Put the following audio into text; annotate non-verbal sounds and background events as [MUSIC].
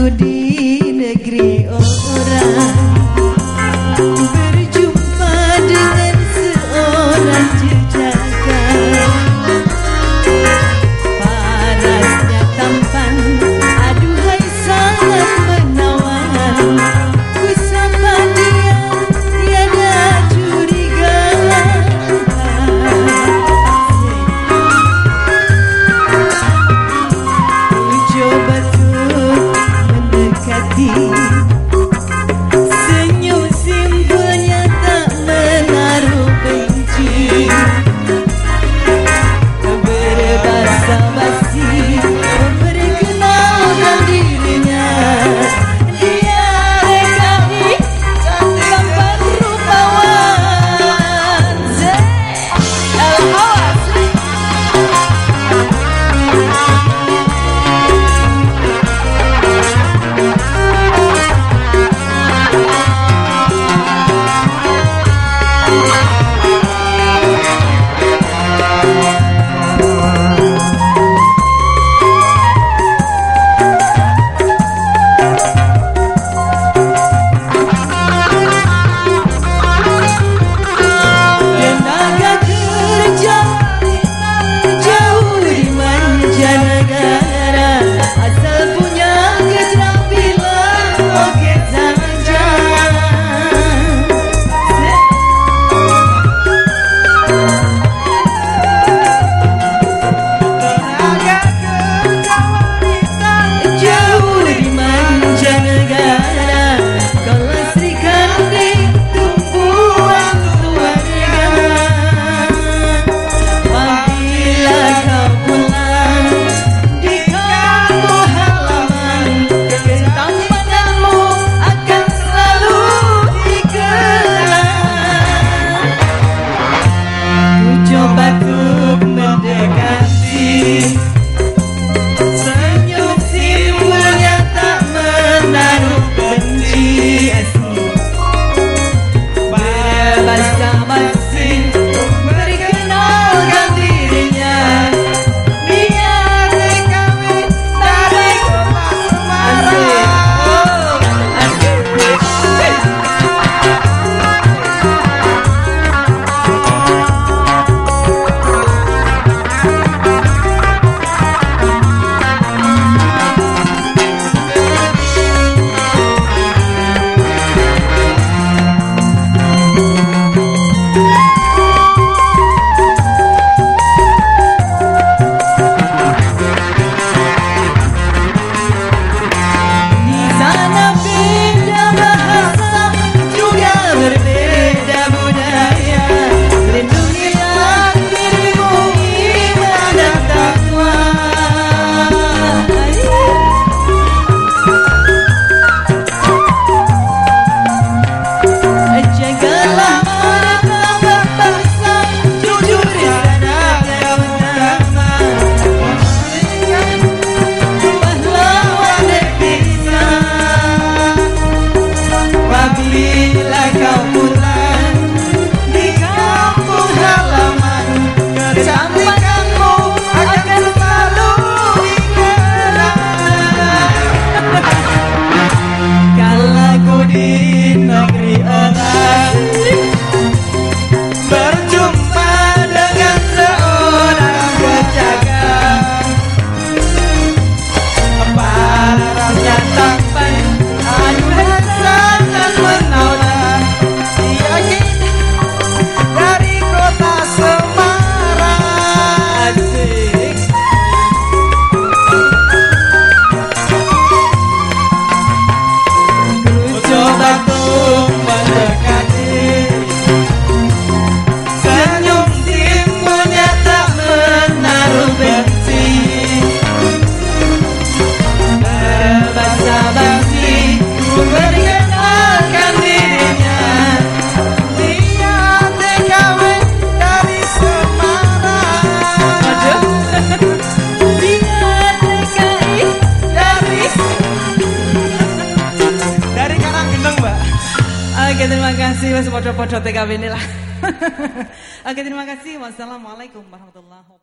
Oke terima kasih Mas podo-podo TKB ini lah. [LAUGHS] Oke terima kasih. Wassalamualaikum warahmatullahi wabarakatuh.